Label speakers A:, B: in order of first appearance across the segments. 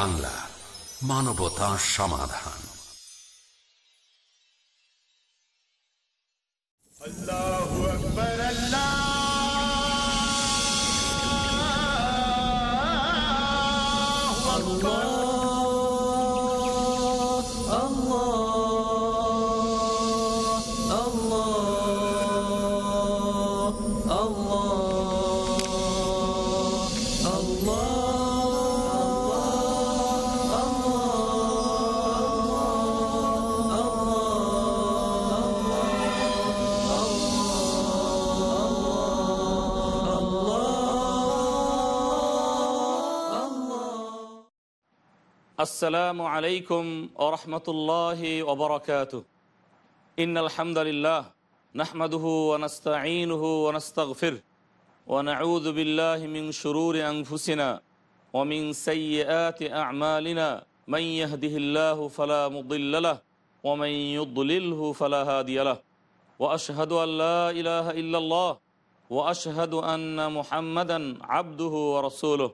A: বাংলা মানবতা সমাধান।
B: ورحمة الله وبركاته. إن الحمد لله نحمده ونستعينه ونستغفره ونعوذ بالله من شرور أنفسنا ومن سيئات أعمالنا. من يهده الله فلا مضل له ومن يضلله فلا هادي له. وأشهد أن لا إله إلا الله وأشهد أن محمدا عبده ورسوله.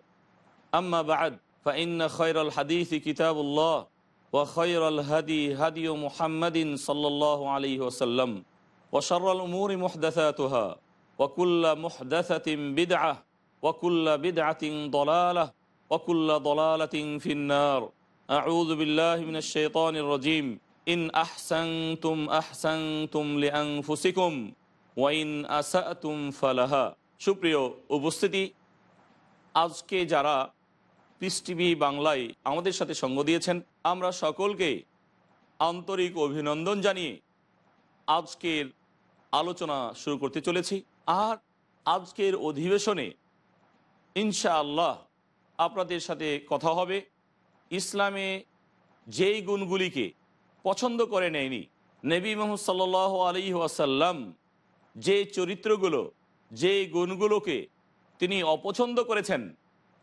B: أما بعد فإن خير الحديث كتاب الله وخير الهدي هدي محمد صلى الله عليه وسلم وشر الأمور محدثاتها وكل محدثة بدعة وكل بدعة ضلالة وكل ضلالة في النار أعوذ بالله من الشيطان الرجيم إن أحسنتم أحسنتم لأنفسكم ওয়াইন আসাতুম ফালাহা সুপ্রিয় উপস্থিতি আজকে যারা পিস টিভি বাংলায় আমাদের সাথে সঙ্গ দিয়েছেন। আমরা সকলকে আন্তরিক অভিনন্দন জানিয়ে আজকের আলোচনা শুরু করতে চলেছি। আর আজকের অধিবেশনে ইনশাআল্লাহ আপনাদের সাথে কথা হবে। ইসলামে যেই গুণগুলিকে পছন্দ করে নেয়নি, নবী মোহাম্মদ সাল্লাহ আলী ওয়াসাল্লাম যে চরিত্রগুলো, যে গুণগুলোকে তিনি অপছন্দ করেছেন,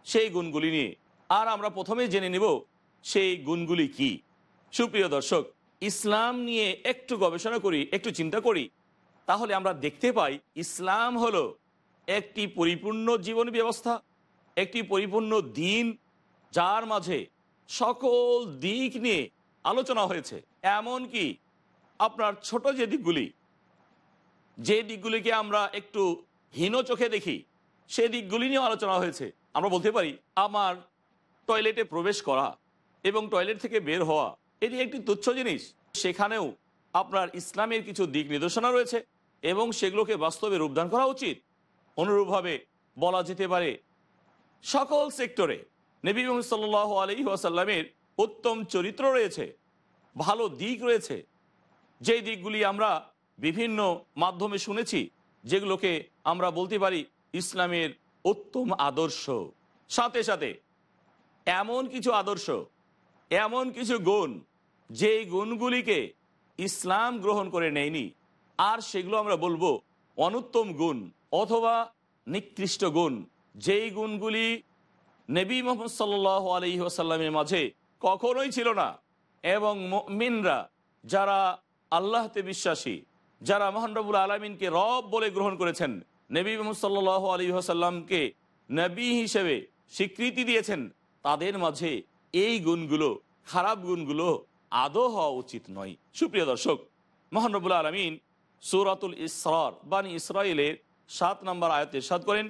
B: সেই গুণগুলি নিয়ে আর আমরা প্রথমে জেনে নেব সেই গুণগুলি কি। সুপ্রিয় দর্শক, ইসলাম নিয়ে একটু গবেষণা করি, একটু চিন্তা করি, তাহলে আমরা দেখতে পাই ইসলাম হলো একটি পরিপূর্ণ জীবন ব্যবস্থা, একটি পরিপূর্ণ দিন, যার মাঝে সকল দিক নিয়ে আলোচনা হয়েছে। এমন কি আপনার ছোট যে দিকগুলি, যে দিকগুলিকে আমরা একটু হীন চোখে দেখি, সে দিকগুলি নিয়ে আলোচনা হয়েছে। আমরা বলতে পারি, আমার টয়লেটে প্রবেশ করা এবং টয়লেট থেকে বের হওয়া এটি একটি তুচ্ছ জিনিস। সেখানেও আপনার ইসলামের কিছু দিক নির্দেশনা রয়েছে এবং সেগুলোকে বাস্তবে রূপদান করা উচিত। অনুরূপভাবে বলা যেতে পারে, সকল সেক্টরে নবী সাল্লাহ আলী ওয়াসাল্লামের উত্তম চরিত্র রয়েছে, ভালো দিক রয়েছে। যেই দিকগুলি আমরা বিভিন্ন মাধ্যমে শুনেছি, যেগুলোকে আমরা বলতে পারি ইসলামের উত্তম আদর্শ। সাথে সাথে এমন কিছু আদর্শ, এমন কিছু গুণ, যেই গুণগুলিকে ইসলাম গ্রহণ করে নেয়নি। আর সেগুলো আমরা বলব অনুত্তম গুণ অথবা নিকৃষ্ট গুণ। যেই গুণগুলি নবী মোহাম্মদ সাল্লাহ আলহি আসাল্লামের মাঝে কখনোই ছিল না। এবং মিনরা যারা আল্লাহতে বিশ্বাসী, যারা মহানরবুল আলমিনকে রব বলে গ্রহণ করেছেন, নবী মোহাম্মদ সাল্লাহ আলী আসাল্লামকে নবী হিসেবে স্বীকৃতি দিয়েছেন তাদের মাঝে এই গুণগুলো, খারাপ গুণগুলো আদৌ হওয়া উচিত নয়। সুপ্রিয় দর্শক মহানরবুল আলমিন সুরাতুল ইসরার, বানি ইসরায়েলের সাত নম্বর আয়তে সাদ করেন,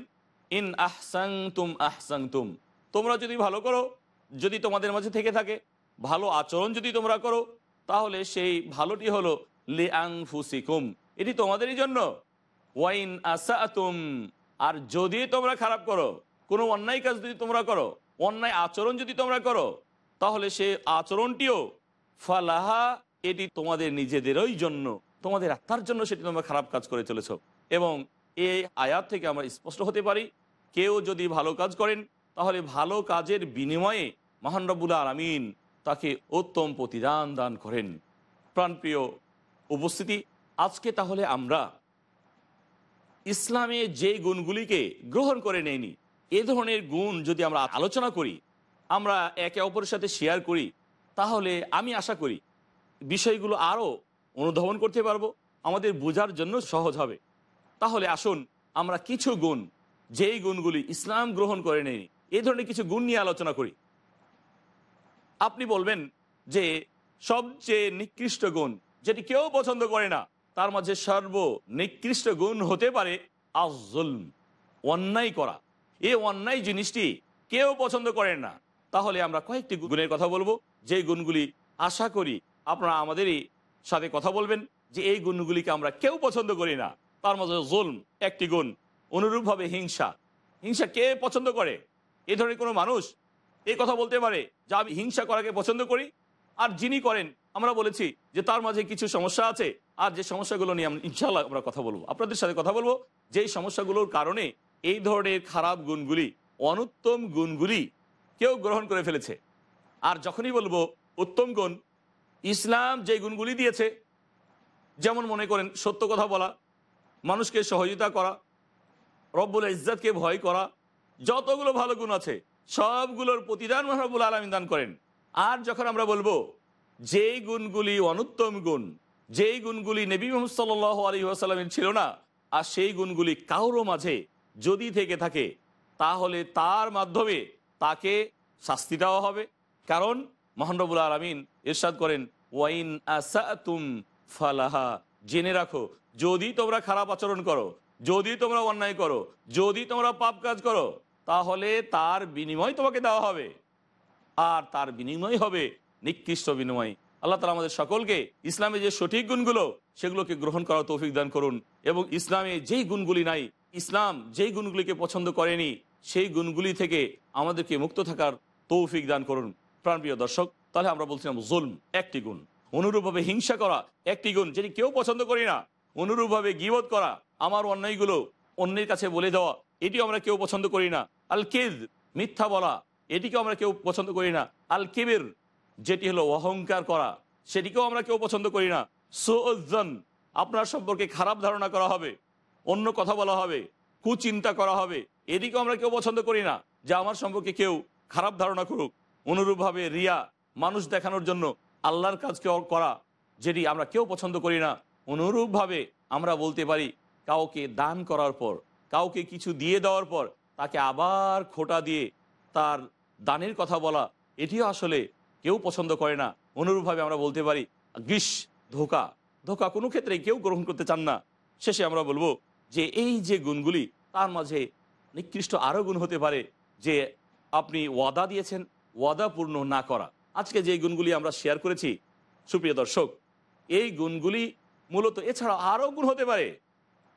B: ইন আহসাং তুম আহসাং তুম তোমরা যদি ভালো করো, যদি তোমাদের মাঝে থেকে থাকে, ভালো আচরণ যদি তোমরা করো, তাহলে সেই ভালোটি হলো, লে আং ফুসিকুম এটি তোমাদেরই জন্য। ওয়াইন আসা আর যদি তোমরা খারাপ করো, কোনো অন্যায় কাজ যদি তোমরা করো অন্যায় আচরণ যদি তোমরা করো, তাহলে সে আচরণটিও ফালাহা, এটি তোমাদের নিজেদেরই জন্য, তোমাদের আত্মার জন্য সেটি তোমরা খারাপ কাজ করে চলেছ। এবং এই আয়াত থেকে আমরা স্পষ্ট হতে পারি, কেউ যদি ভালো কাজ করেন, তাহলে ভালো কাজের বিনিময়ে মহানরবুল্লা আলমিন তাকে উত্তম প্রতিদান দান করেন। প্রাণপ্রিয় উপস্থিতি, আজকে তাহলে আমরা ইসলামে যে গুণগুলিকে গ্রহণ করে নেয়নি এ ধরনের গুণ যদি আমরা আলোচনা করি, আমরা একে অপরের সাথে শেয়ার করি, তাহলে আমি আশা করি বিষয়গুলো আরও অনুধাবন করতে পারব, আমাদের বোঝার জন্য সহজ হবে। তাহলে আসুন আমরা কিছু গুণ, যেই গুণগুলি ইসলাম গ্রহণ করে নেয়নি এই ধরনের কিছু গুণ নিয়ে আলোচনা করি। আপনি বলবেন যে সবচেয়ে নিকৃষ্ট গুণ, যেটি কেউ পছন্দ করে না, তার মাঝে সর্ব নিকৃষ্ট গুণ হতে পারে আজুলম অন্যায় করা। এই অন্যায় জিনিসটি কেউ পছন্দ করেন না। তাহলে আমরা কয়েকটি গুণের কথা বলব। যে গুণগুলি আশা করি আপনারা আমাদেরই সাথে কথা বলবেন যে এই গুণগুলিকে আমরা কেউ পছন্দ করি না। তার মধ্যে জুলম একটি গুণ, অনুরূপভাবে হিংসা। হিংসা কে পছন্দ করে? এ ধরনের কোনো মানুষ এই কথা বলতে পারে যে আমি হিংসা করাকে পছন্দ করি। আর যিনি করেন, আমরা বলেছি যে তার মাঝে কিছু সমস্যা আছে। আর যে সমস্যাগুলো নিয়ে আমরা ইনশাল্লাহ আমরা কথা বলব। আপনাদের সাথে কথা বলব। যেই সমস্যাগুলোর কারণে এই ধরনের খারাপ গুণগুলি, অনুত্তম গুণগুলি কেউ গ্রহণ করে ফেলেছে। আর যখনই বলব উত্তম গুণ, ইসলাম যে গুণগুলি দিয়েছে, যেমন মনে করেন সত্য কথা বলা, মানুষকে সহযোগিতা করা, রব্বুল ইজ্জাতকে ভয় করা, যতগুলো ভালো গুণ আছে, সবগুলোর প্রতিদান মহাবুল আলমিন দান করেন। আর যখন আমরা বলব যেই গুণগুলি অনুত্তম গুণ, যেই গুণগুলি নবী মোহাম্মদ সাল্লাহ আলী আসাল্লামের ছিল না, আর সেই গুণগুলি কারও মাঝে যদি থেকে থাকে, তাহলে তার মাধ্যমে তাকে শাস্তি দেওয়া হবে। কারণ মহানরবুল আলমিন ইরশাদ করেন, ওয়াইন আসাতুম ফালাহা। জেনে রাখো, যদি তোমরা খারাপ আচরণ করো, যদি তোমরা অন্যায় করো, যদি তোমরা পাপ কাজ করো, তাহলে তার বিনিময় তোমাকে দেওয়া হবে। আর তার বিনিময় হবে নিকৃষ্ট বিনিময়। আল্লাহ তালা আমাদের সকলকে ইসলামে যে সঠিক গুণগুলো, সেগুলোকে গ্রহণ করার তৌফিক দান করুন এবং ইসলামে যেই গুণগুলি নাই ইসলাম যেই গুণগুলিকে পছন্দ করেনি, সেই গুণগুলি থেকে আমাদেরকে মুক্ত থাকার তৌফিক দান করুন। প্রাণপ্রিয় দর্শক, তাহলে আমরা বলছিলাম জুলম একটি গুণ। অনুরূপভাবে হিংসা করা একটি গুণ যেটি কেউ পছন্দ করি না। অনুরূপভাবে গিবত করা, আমার অন্যায়গুলো অন্যের কাছে বলে দেওয়া, এটিও আমরা কেউ পছন্দ করি না। আল কেদ মিথ্যা বলা, এটিকেও আমরা কেউ পছন্দ করি না। আল কেবের যেটি হলো অহংকার করা, সেটিকেও আমরা কেউ পছন্দ করি না। সোজন আপনার সম্পর্কে খারাপ ধারণা করা হবে। অন্য কথা বলা হবে, কুচিন্তা করা হবে, এদিকেও আমরা কেউ পছন্দ করি না, যে আমার সম্পর্কে কেউ খারাপ ধারণা করুক। অনুরূপভাবে রিয়া, মানুষ দেখানোর জন্য আল্লাহর কাজকে করা, যেটি আমরা কেউ পছন্দ করি না, অনুরূপভাবে আমরা বলতে পারি, কাউকে দান করার পর, কাউকে কিছু দিয়ে দেওয়ার পর, তাকে আবার খোটা দিয়ে তার দানের কথা বলা, এটিও আসলে কেউ পছন্দ করে না। অনুরূপভাবে আমরা বলতে পারি গ্রীষ ধোকা ধোকা কোনো ক্ষেত্রে কেউ গ্রহণ করতে চান না। শেষে আমরা বলব যে এই যে গুণগুলি, তার মাঝে নিকৃষ্ট আরও গুণ হতে পারে যে আপনি ওয়াদা দিয়েছেন, ওয়াদা পূর্ণ না করা। আজকে যে গুণগুলি আমরা শেয়ার করেছি, সুপ্রিয় দর্শক, এই গুণগুলি মূলত এছাড়া আরও গুণ হতে পারে।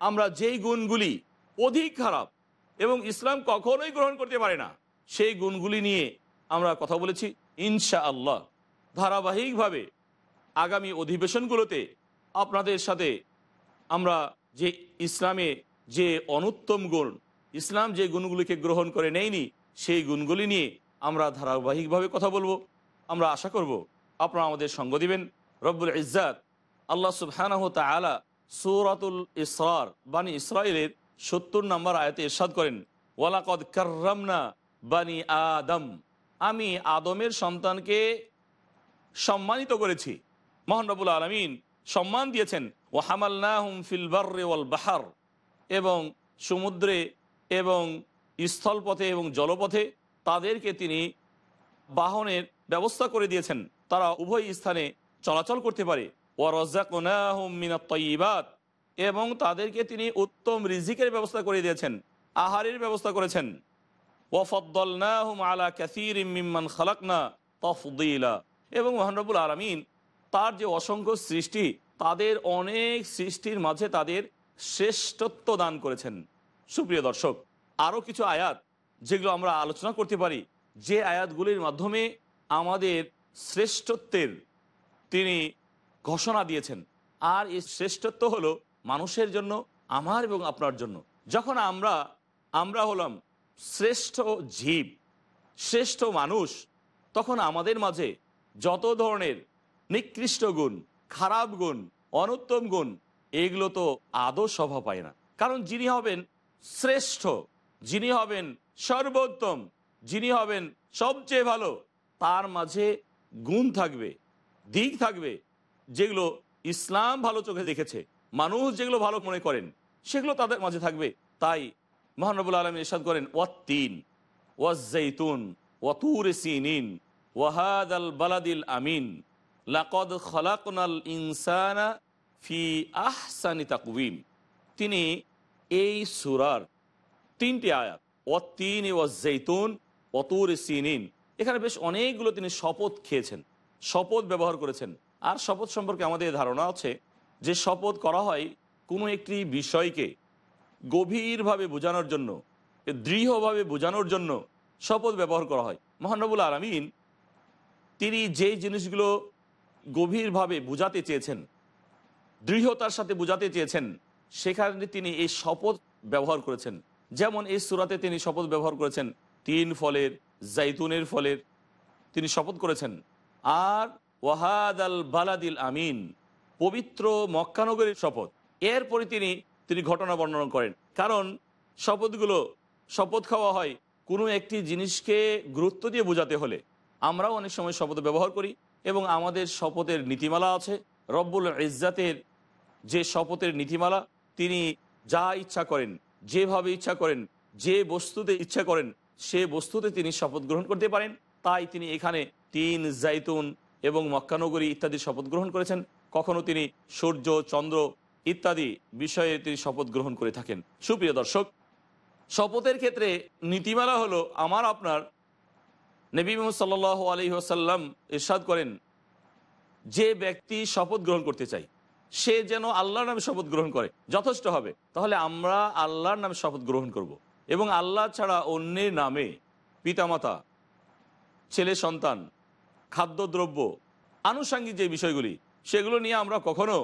B: আমরা যেই গুণগুলি অধিক খারাপ এবং ইসলাম কখনোই গ্রহণ করতে পারে না, সেই গুণগুলি নিয়ে আমরা কথা বলেছি ইনশা আল্লাহ ধারাবাহিকভাবে আগামী অধিবেশনগুলোতে আপনাদের সাথে আমরা যে ইসলামে যে অনুত্তম গুণ, ইসলাম যে গুণগুলিকে গ্রহণ করে নেয়নি, সেই গুণগুলি নিয়ে আমরা ধারাবাহিকভাবে কথা বলব। আমরা আশা করব আপনারা আমাদের সঙ্গ দিবেন। রব্বুল ইজ্জাত, আল্লাহ সুবহানাহ তালা সুরাতুল ইসরার, বানি ইসরায়েলের সত্তর নম্বর আয়াতে ইরশাদ করেন, ওয়ালাকদ কার্রামনা বানি আদম। আমি আদমের সন্তানকে সম্মানিত করেছি। মোহানরবুল আলমিন সম্মান দিয়েছেন। ও হামাল্লাহুম ফিল বার্রে ওয়াল বাহার, এবং সমুদ্রে এবং স্থলপথে এবং জলপথে তাদেরকে তিনি বাহনের ব্যবস্থা করে দিয়েছেন। তারা উভয় স্থানে চলাচল করতে পারে। ও রাজাকুনাহমিনাত এবং তাদেরকে তিনি উত্তম রিজিকের ব্যবস্থা করে দিয়েছেন, আহারের ব্যবস্থা করেছেন। ওয়ফদ্দলনাহুম আলা ক্যাসির মিম্মান খালাকনা তফদিলা, এবং মহানরবুল আলমিন তার যে অসংখ্য সৃষ্টি, তাদের অনেক সৃষ্টির মাঝে তাদের শ্রেষ্ঠত্ব দান করেছেন। সুপ্রিয় দর্শক, আরও কিছু আয়াত যেগুলো আমরা আলোচনা করতে পারি, যে আয়াতগুলির মাধ্যমে আমাদের শ্রেষ্ঠত্বের তিনি ঘোষণা দিয়েছেন। আর এই শ্রেষ্ঠত্ব হলো মানুষের জন্য, আমার এবং আপনার জন্য। যখন আমরা আমরা হলাম শ্রেষ্ঠ জীব, শ্রেষ্ঠ মানুষ, তখন আমাদের মাঝে যত ধরনের নিকৃষ্ট গুণ, খারাপ গুণ, অনুত্তম গুণ, এগুলো তো আদৌ সভা পায় না। কারণ যিনি হবেন শ্রেষ্ঠ, যিনি হবেন সর্বোত্তম, যিনি হবেন সবচেয়ে ভালো, তার মাঝে গুণ থাকবে, দিক থাকবে, যেগুলো ইসলাম ভালো চোখে দেখেছে, মানুষ যেগুলো ভালো মনে করেন, সেগুলো তাদের মাঝে থাকবে। তাই মহানবুল আলম ইরশাদ করেন, ওয়াত্তিন ওয়াজ্জাইতুন ওয়াতুর সিনিন ওয়াহাদ আল বালাদিল আমিন লাকদ খলাকনাল ইনসানা ফি আহসানি তাকবিম তিনি এই সুরার তিনটি আয়াত ও তিন ও জৈতুন অতুর সিনিন। এখানে বেশ অনেকগুলো তিনি শপথ খেয়েছেন, শপথ ব্যবহার করেছেন। আর শপথ সম্পর্কে আমাদের ধারণা আছে যে শপথ করা হয় কোনো একটি বিষয়কে গভীরভাবে বোঝানোর জন্য, দৃঢ়ভাবে বোঝানোর জন্য শপথ ব্যবহার করা হয়। মহানবুল আলমিন তিনি যে জিনিসগুলো গভীরভাবে বোঝাতে চেয়েছেন। দৃঢ়তার সাথে বোঝাতে চেয়েছেন। সেখানে তিনি এই শপথ ব্যবহার করেছেন। যেমন এই সুরাতে তিনি শপথ ব্যবহার করেছেন, তিন ফলের, জাইতুনের ফলের তিনি শপথ করেছেন। আর ওয়াহাদ আল বালাদিল আমিন, পবিত্র মক্কানগরীর শপথ। এরপরে তিনি তিনি ঘটনা বর্ণনা করেন। কারণ শপথগুলো, শপথ খাওয়া হয় কোনো একটি জিনিসকে গুরুত্ব দিয়ে বোঝাতে হলে। আমরাও অনেক সময় শপথ ব্যবহার করি। এবং আমাদের শপথের নীতিমালা আছে। রব্বুল ইজ্জাতের যে শপথের নীতিমালা, তিনি যা ইচ্ছা করেন, যেভাবে ইচ্ছা করেন, যে বস্তুতে ইচ্ছা করেন, সে বস্তুতে তিনি শপথ গ্রহণ করতে পারেন। তাই তিনি এখানে তিন জাইতুন এবং মক্কানগরী ইত্যাদি শপথ গ্রহণ করেছেন। কখনো তিনি সূর্য, চন্দ্র ইত্যাদি বিষয়ে তিনি শপথ গ্রহণ করে থাকেন। সুপ্রিয় দর্শক, শপথের ক্ষেত্রে নীতিমালা হলো, আমার, আপনার নবী সাল্লাহ আলী আসাল্লাম ইরশাদ করেন, যে ব্যক্তি শপথ গ্রহণ করতে চাই সে যেন আল্লাহর নামে শপথ গ্রহণ করে, যথেষ্ট হবে তাহলে আমরা আল্লাহর নামে শপথ গ্রহণ করব। এবং আল্লাহ ছাড়া অন্যের নামে পিতামাতা, ছেলে সন্তান, খাদ্যদ্রব্য, আনুষাঙ্গিক যে বিষয়গুলি, সেগুলো নিয়ে আমরা কখনো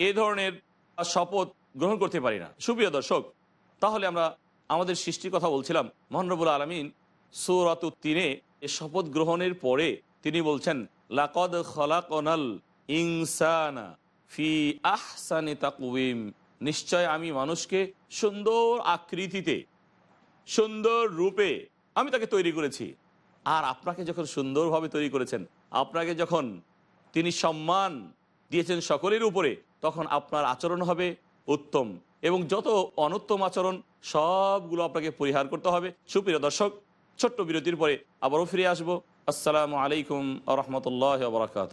B: এ ধরনের শপথ গ্রহণ করতে পারি না সুপ্রিয় দর্শক, তাহলে আমরা আমাদের সৃষ্টির কথা বলছিলাম মহানরবুল আলমিন সৌরাত তিনে এ শপথ গ্রহণের পরে তিনি বলছেন, লাকদ খলাকনাল ইনসানা ফি আহসানি তাকুইম নিশ্চয় আমি মানুষকে সুন্দর আকৃতিতে, সুন্দর রূপে আমি তাকে তৈরি করেছি। আর আপনাকে যখন সুন্দরভাবে তৈরি করেছেন, আপনাকে যখন তিনি সম্মান দিয়েছেন সকলের উপরে, তখন আপনার আচরণ হবে উত্তম। এবং যত অনুত্তম আচরণ, সবগুলো আপনাকে পরিহার করতে হবে। সুপ্রিয় দর্শক ছোট্ট বিরতির পরে আবারও ফিরে আসব। আসসালামু আলাইকুম আ রহমতুল্লাহ বরাকাত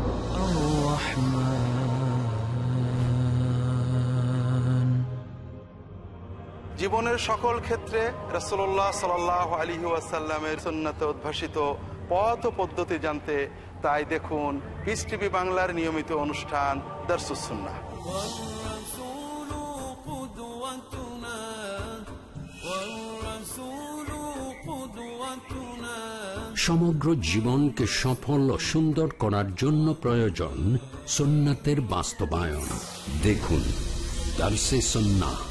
C: জীবনের সকল ক্ষেত্রে রসোল্লা সাল আলী ওয়াসাল্লামের সন্ন্যতে উদ্ভাসিত পথ পদ্ধতি জানতে তাই দেখুন পিস টিভি বাংলার নিয়মিত অনুষ্ঠান দর্শুসুন্না
A: সমগ্র জীবনকে সফল ও সুন্দর করার জন্য প্রয়োজন সোনাতের বাস্তবায়ন। দেখুন দার্সে সন্না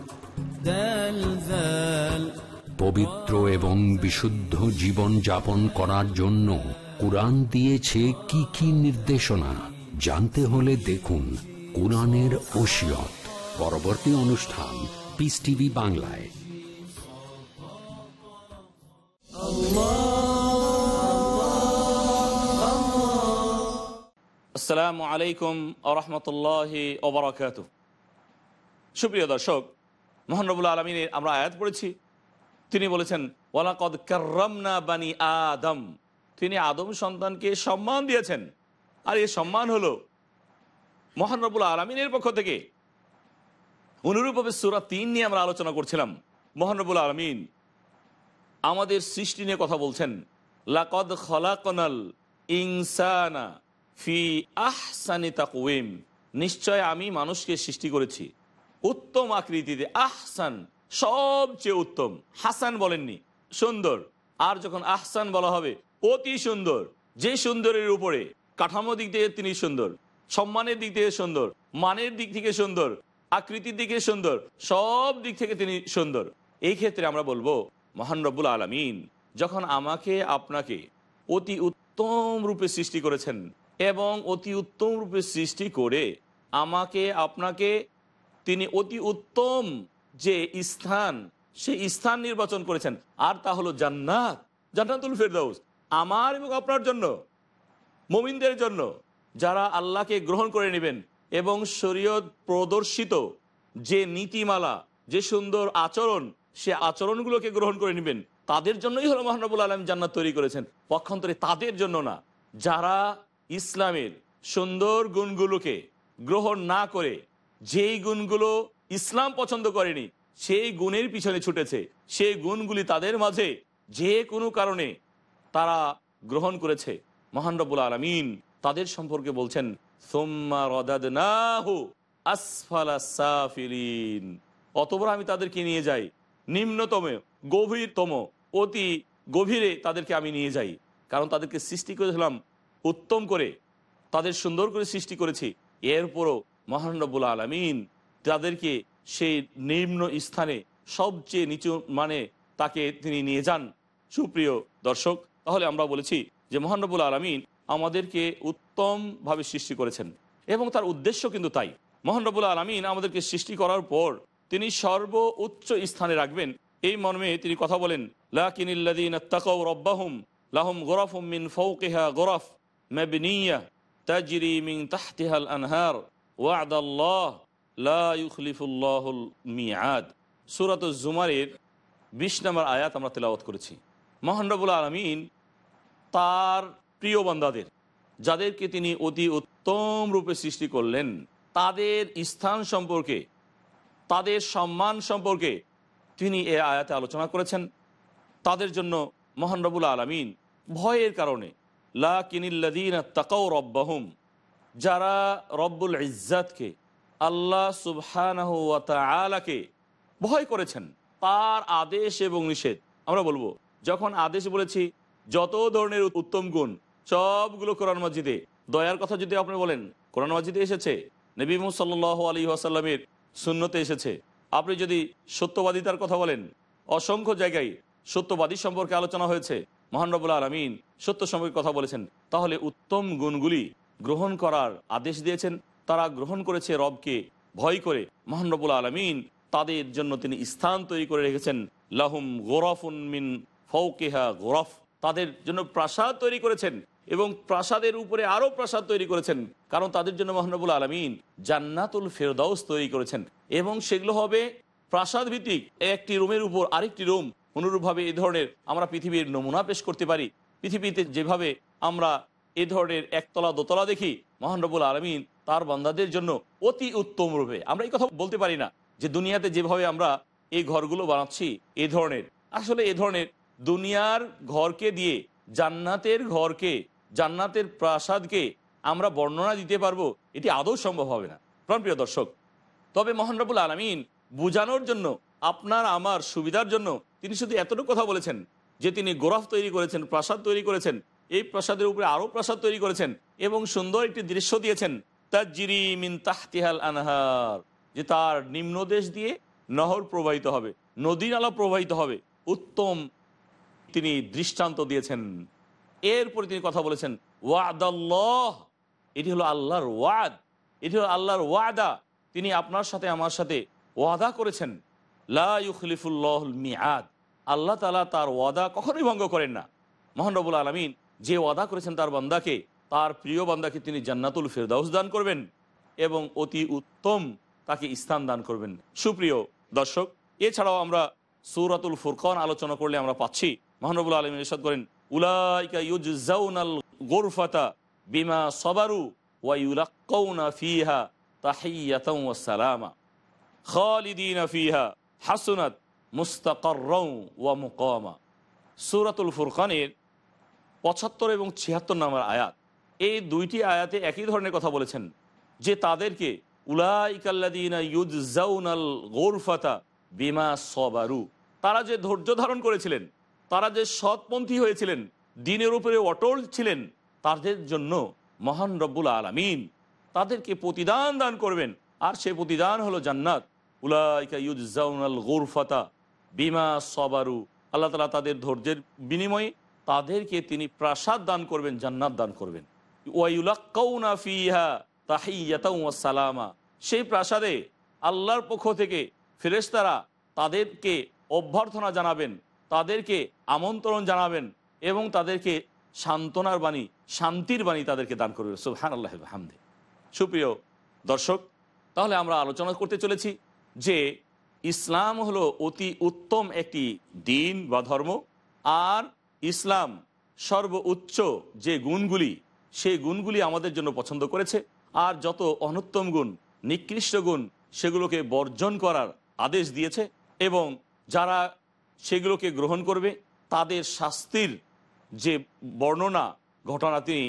A: পবিত্র এবং বিশুদ্ধ জীবন যাপন করার জন্য কোরআন দিয়েছে কি কি নির্দেশনা? জানতে হলে দেখুন কোরআনের ওসিয়ত। পরবর্তী অনুষ্ঠান পিস টিভি বাংলায়।
B: আসসালামু আলাইকুম আরহামতুল্লাহ ওবরাকাত সুপ্রিয় দর্শক মোহানরবুল আলমিনের আমরা আয়াত পড়েছি। তিনি বলেছেন, ওয়ালাকদ কার্রামনা বানি আদম। তিনি আদম সন্তানকে সম্মান দিয়েছেন। আর এই সম্মান হলো মহানরবুল আলমিনের পক্ষ থেকে। অনুরূপভাবে সুরা তিন নিয়ে আমরা আলোচনা করছিলাম। মহানরবুল আলমিন আমাদের সৃষ্টি নিয়ে কথা বলছেন, লাকদ খলাকনাল ইনসানা ফি আহসানি তাকুইম নিশ্চয় আমি মানুষকে সৃষ্টি করেছি। উত্তম আকৃতিতে, আহসান, সবচেয়ে উত্তম। হাসান বলেননি, সুন্দর। আর যখন আহসান বলা হবে, অতি সুন্দর। যে সুন্দরের উপরে কাঠামো দিক থেকে তিনি সুন্দর, সম্মানের দিক থেকে সুন্দর, মানের দিক থেকে সুন্দর, আকৃতির দিকে সুন্দর, সব দিক থেকে তিনি সুন্দর। এই ক্ষেত্রে আমরা বলব, মহান রব্বুল আলমিন, যখন আমাকে, আপনাকে অতি উত্তম রূপে সৃষ্টি করেছেন এবং অতি উত্তম রূপে সৃষ্টি করে আমাকে, আপনাকে তিনি অতি উত্তম যে স্থান, সেই স্থান নির্বাচন করেছেন। আর তা হলো জান্নাত, জান্নাতুল ফেরদাউস। আমার এবং আপনার জন্য, মমিনদের জন্য, যারা আল্লাহকে গ্রহণ করে নেবেন এবং শরীয়ত প্রদর্শিত যে নীতিমালা, যে সুন্দর আচরণ, সে আচরণগুলোকে গ্রহণ করে নেবেন, তাদের জন্যই হলো মহানবুল আলম জান্নাত তৈরি করেছেন। পক্ষান্তরে তাদের জন্য না, যারা ইসলামের সুন্দর গুণগুলোকে গ্রহণ না করে যেই গুণগুলো ইসলাম পছন্দ করেনি, সেই গুণের পিছনে ছুটেছে। সেই গুণগুলি তাদের মাঝে যে কোনো কারণে তারা গ্রহণ করেছে। মহান রব্বুল আলমিন তাদের সম্পর্কে বলছেন, সোম্মা আমি তাদেরকে নিয়ে যাই। নিম্নতম, গভীরতম, অতি গভীরে তাদেরকে আমি নিয়ে যাই। কারণ তাদেরকে সৃষ্টি করেছিলাম উত্তম করে, তাদের সুন্দর করে সৃষ্টি করেছি। এরপরও মহান রব্বুল আলমিন তাদেরকে সেই নিম্ন স্থানে সবচেয়ে নিচু মানে তাকে তিনি নিয়ে যান। সুপ্রিয় দর্শক, তাহলে আমরা বলেছি যে মহানবুল আলমিন আমাদেরকে উত্তমভাবে সৃষ্টি করেছেন এবং তার উদ্দেশ্য কিন্তু তাই। মহানবুল আলমিন আমাদেরকে সৃষ্টি করার পর তিনি সর্ব উচ্চ স্থানে রাখবেন। এই মর্মে তিনি কথা বলেন লাহুম মিন ফৌকেহা গোরফ মেবনিয়া তাজরি মিন তাহতিহাল আনহার। মিয়াদ। সুরাত জুমারের বিশ নম্বর আয়াত আমরা তেলাওয়াত করেছি। মহানরবুল আলমিন তার প্রিয় বান্দাদের, যাদেরকে তিনি অতি উত্তম রূপে সৃষ্টি করলেন, তাদের স্থান সম্পর্কে, তাদের সম্মান সম্পর্কে তিনি এ আয়াতে আলোচনা করেছেন। তাদের জন্য মহানরবুল আলমিন ভয়ের কারণে লা কিনিল্লাদিন তাকাও রব্বাহুম যারা রব্বুল ইজ্জাতকে, আল্লাহ সুবহানাহ আলাকে ভয় করেছেন, তার আদেশ এবং নিষেধ। আমরা বলব, যখন আদেশ বলেছি, যত ধরনের উত্তম গুণ, সবগুলো কোরআন মসজিদে দয়ার কথা যদি আপনি বলেন, কোরআন মসজিদে এসেছে, নবী সাল আলী আসাল্লামের শূন্যতে এসেছে। আপনি যদি সত্যবাদিতার কথা বলেন, অসংখ্য জায়গায় সত্যবাদী সম্পর্কে আলোচনা হয়েছে মহানরবুল্লা আলমিন সত্য সম্পর্কে কথা বলেছেন, তাহলে উত্তম গুণগুলি গ্রহণ করার আদেশ দিয়েছেন। তারা গ্রহণ করেছে রবকে ভয় করে। মহানরবুল আলমিন তাদের জন্য তিনি স্থান তৈরি করে রেখেছেন। লাহুম গোরফুন মিন ফৌকেহা গোরফ। তাদের জন্য প্রাসাদ তৈরি করেছেন এবং প্রাসাদের উপরে আরও প্রাসাদ তৈরি করেছেন। কারণ তাদের জন্য মহানবুল আলমিন জান্নাতুল ফেরদাউস তৈরি করেছেন। এবং সেগুলো হবে প্রাসাদ ভিত্তিক একটি রুমের উপর আরেকটি রুম। অনুরূপভাবে এই ধরনের আমরা পৃথিবীর নমুনা পেশ করতে পারি। পৃথিবীতে যেভাবে আমরা এ ধরনের একতলা দোতলা দেখি মহানবুল আলমিন তার বান্দাদের জন্য অতি উত্তম রূপে। আমরা এই কথা বলতে পারি না যে দুনিয়াতে যেভাবে আমরা এই ঘরগুলো বানাচ্ছি, এ ধরনের। আসলে এ ধরনের দুনিয়ার ঘরকে দিয়ে জান্নাতের ঘরকে, জান্নাতের প্রাসাদকে আমরা বর্ণনা দিতে পারব, এটি আদৌ সম্ভব হবে না। প্রিয় দর্শক, তবে মহানরবুল আলমিন বুঝানোর জন্য, আপনার, আমার সুবিধার জন্য তিনি শুধু এতটুকু কথা বলেছেন যে তিনি গোরাফ তৈরি করেছেন, প্রাসাদ তৈরি করেছেন এই প্রাসাদের উপরে আরও প্রাসাদ তৈরি করেছেন এবং সুন্দর একটি দৃশ্য দিয়েছেন। তাজিরি মিন তাহতিহাল আনহার, যে তার নিম্নদেশ দিয়ে নহর প্রবাহিত হবে নদী নালা প্রবাহিত হবে। উত্তম তিনি দৃষ্টান্ত দিয়েছেন। এরপরে তিনি কথা বলেছেন, ওয়াদাল্লাহ, এটি হলো আল্লাহর ওয়াদ। এটি হলো আল্লাহর ওয়াদা। তিনি আপনার সাথে, আমার সাথে ওয়াদা করেছেন। লাফুল্লাহ মিয়াদ আল্লাহ তালা তার ওয়াদা কখনোই ভঙ্গ করেন না। মোহানরবুল আলমিন যে ওয়াদা করেছেন তার বান্দাকে, তার প্রিয় বান্দাকে তিনি জান্নাতুল ফেরদাউস দান করবেন এবং অতি উত্তম তাকে স্থান দান করবেন। সুপ্রিয় দর্শক, এছাড়াও আমরা সৌরাতুল ফুরকন আলোচনা করলে আমরা পাচ্ছি। মহানবুল আলম ইরশাদ করেন গোরফাতা বিমা সবারু হাসুনাত ওয়া সূরাতুল ফুরকানের পঁচাত্তর এবং ছিয়াত্তর নামের আয়াত। এই দুইটি আয়াতে একই ধরনের কথা বলেছেন যে তাদেরকে গোরফাতা বিমা সবারু। তারা যে ধৈর্য ধারণ করেছিলেন, তারা যে সৎপন্থী হয়েছিলেন, দিনের উপরে অটল ছিলেন, তাদের জন্য মহান রব্বুল আলমিন তাদেরকে প্রতিদান দান করবেন। আর সে প্রতিদান হলো জান্নাত। উলাইকা ইউজাউনাল গোরফাতা বিমা সবারু। আল্লাহ তালা তাদের ধৈর্যের বিনিময়ে তাদেরকে তিনি প্রাসাদ দান করবেন, জান্নাত দান করবেন। সালামা। সেই প্রাসাদে আল্লাহর পক্ষ থেকে ফেরেশতারা তাদেরকে অভ্যর্থনা জানাবেন, তাদেরকে আমন্ত্রণ জানাবেন এবং তাদেরকে সান্ত্বনার বাণী, শান্তির বাণী তাদেরকে দান করবে সুবহান আল্লাহ হামদে সুপ্রিয় দর্শক, তাহলে আমরা আলোচনা করতে চলেছি যে ইসলাম হলো অতি উত্তম একটি দিন বা ধর্ম, আর ইসলাম সর্বোচ্চ যে গুণগুলি, সেই গুণগুলি আমাদের জন্য পছন্দ করেছে। আর যত অনুত্তম গুণ, নিকৃষ্ট গুণ, সেগুলোকে বর্জন করার আদেশ দিয়েছে এবং যারা সেগুলোকে গ্রহণ করবে, তাদের শাস্তির যে বর্ণনা, ঘটনা তিনি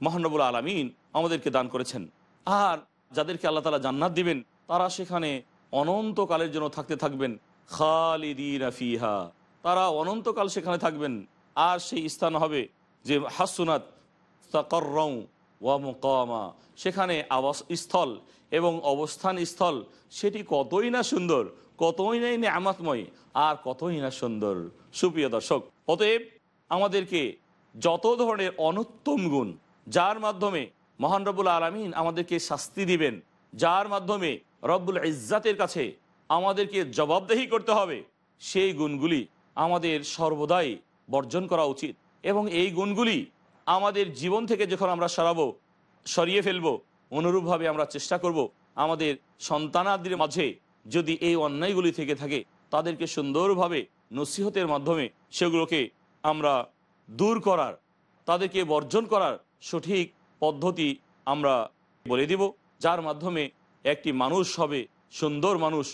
B: মহানবুল আলমিন আমাদেরকে দান করেছেন। আর যাদেরকে আল্লাহ তালা জান্নাত দিবেন, তারা সেখানে অনন্তকালের জন্য থাকতে থাকবেন। খালিদিন ফিহা, তারা অনন্তকাল সেখানে থাকবেন। আর সেই স্থান হবে যে হাসুনাত তাকররং ওয়া মুকামা। সেখানে আবাস স্থল এবং অবস্থান স্থল, সেটি কতই না সুন্দর, কতই না নিয়ামতময়, আর কতই না সুন্দর। সুপ্রিয় দর্শক, অতএব আমাদেরকে যত ধরনের অনুত্তম গুণ, যার মাধ্যমে মহান রব্বুল আলমিন আমাদেরকে শাস্তি দিবেন, যার মাধ্যমে রব্বুল ইজ্জাতের কাছে আমাদেরকে জবাবদেহি করতে হবে, সেই গুণগুলি আমাদের সর্বদাই বর্জন করা উচিত। এবং এই গুণগুলি আমাদের জীবন থেকে যখন আমরা সরাবো, সরিয়ে ফেলব, অনুরূপভাবে আমরা চেষ্টা করব, আমাদের সন্তানাদির মাঝে যদি এই অন্যায়গুলি থেকে থাকে, তাদেরকে সুন্দরভাবে নসিহতের মাধ্যমে সেগুলোকে আমরা দূর করার, তাদেরকে বর্জন করার সঠিক পদ্ধতি আমরা বলে দিব, যার মাধ্যমে একটি মানুষ হবে সুন্দর মানুষ,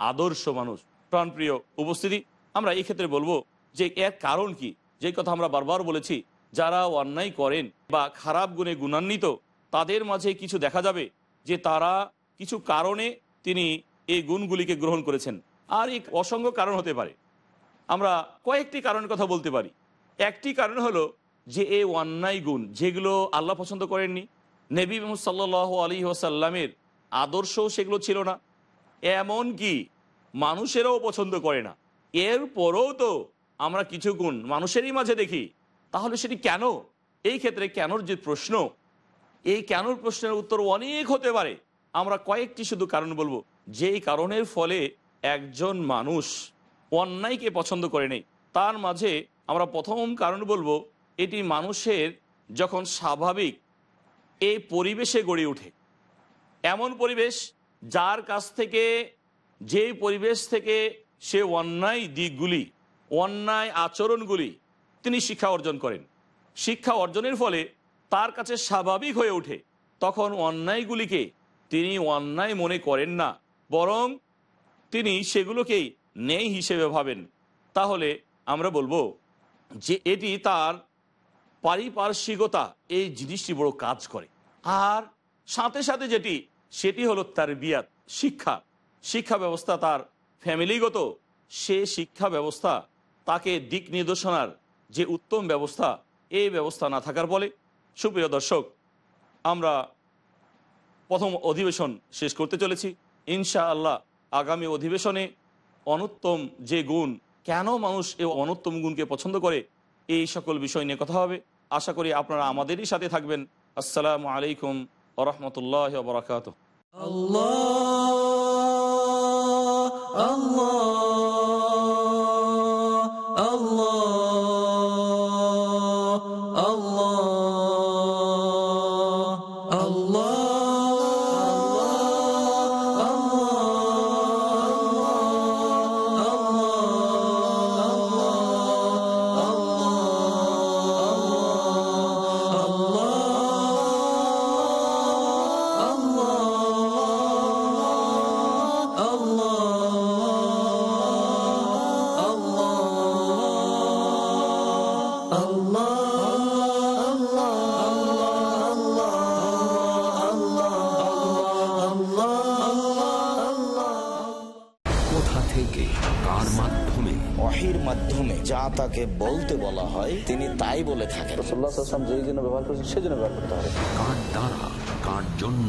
B: আদর্শ মানুষ। প্রাণপ্রিয় উপস্থিতি, আমরা এই ক্ষেত্রে বলব যে এর কারণ কি? যে কথা আমরা বারবার বলেছি, যারা অন্যায় করেন বা খারাপ গুণে গুণান্বিত, তাদের মাঝে কিছু দেখা যাবে যে তারা কিছু কারণে তিনি এই গুণগুলিকে গ্রহণ করেছেন। আর এক অসংখ্য কারণ হতে পারে। আমরা কয়েকটি কারণের কথা বলতে পারি। একটি কারণ হলো যে এই অন্যায় গুণ, যেগুলো আল্লাহ পছন্দ করেননি। নবী মোহাম্মদ আলী ওসাল্লামের আদর্শও সেগুলো ছিল না। এমন কি মানুষেরাও পছন্দ করে না। এরপরও তো আমরা কিছু গুণ মানুষেরই মাঝে দেখি, তাহলে সেটি কেন? এই ক্ষেত্রে কেনর যে প্রশ্ন? এই কেনর প্রশ্নের উত্তর অনেক হতে পারে। আমরা কয়েকটি শুধু কারণ বলব। যেই কারণের ফলে একজন মানুষ অন্যায়কে পছন্দ করে নেই, তার মাঝে আমরা প্রথম কারণ বলব, এটি মানুষের যখন স্বাভাবিক এই পরিবেশে গড়ে ওঠে। এমন পরিবেশ যার কাছ থেকে যে পরিবেশ থেকে সে অন্যায় দিকগুলি অন্যায় আচরণগুলি তিনি শিক্ষা অর্জন করেন। শিক্ষা অর্জনের ফলে তার কাছে স্বাভাবিক হয়ে ওঠে। তখন অন্যায়গুলিকে তিনি অন্যায় মনে করেন না, বরং তিনি সেগুলোকেই নেই হিসেবে ভাবেন। তাহলে আমরা বলব যে এটি তার পারিপার্শ্বিকতা, এই জিনিসটি বড় কাজ করে। আর সাথে সাথে যেটি, সেটি হলো তার বিয়াত শিক্ষা। শিক্ষা ব্যবস্থা তার ফ্যামিলিগত সে শিক্ষা ব্যবস্থা তাকে দিক নির্দেশনার যে উত্তম ব্যবস্থা এই ব্যবস্থা না থাকার ফলে সুপ্রিয় দর্শক, আমরা প্রথম অধিবেশন শেষ করতে চলেছি। ইনশা আল্লাহ আগামী অধিবেশনে অনুত্তম যে গুণ, কেন মানুষ এই অনুত্তম গুণকে পছন্দ করে, এই সকল বিষয় নিয়ে কথা হবে। আশা করি আপনারা আমাদেরই সাথে থাকবেন। আসসালামু আলাইকুম ওরহমতুল্লাহ বরাকাত
A: কোথা
D: তাকে বলতে বলা হয় তিনি তাই বলে থাকেন। যেই জন্য ব্যবহার করেছেন সেই জন্য ব্যবহার করতে হবে।
A: কার দ্বারা কার জন্য?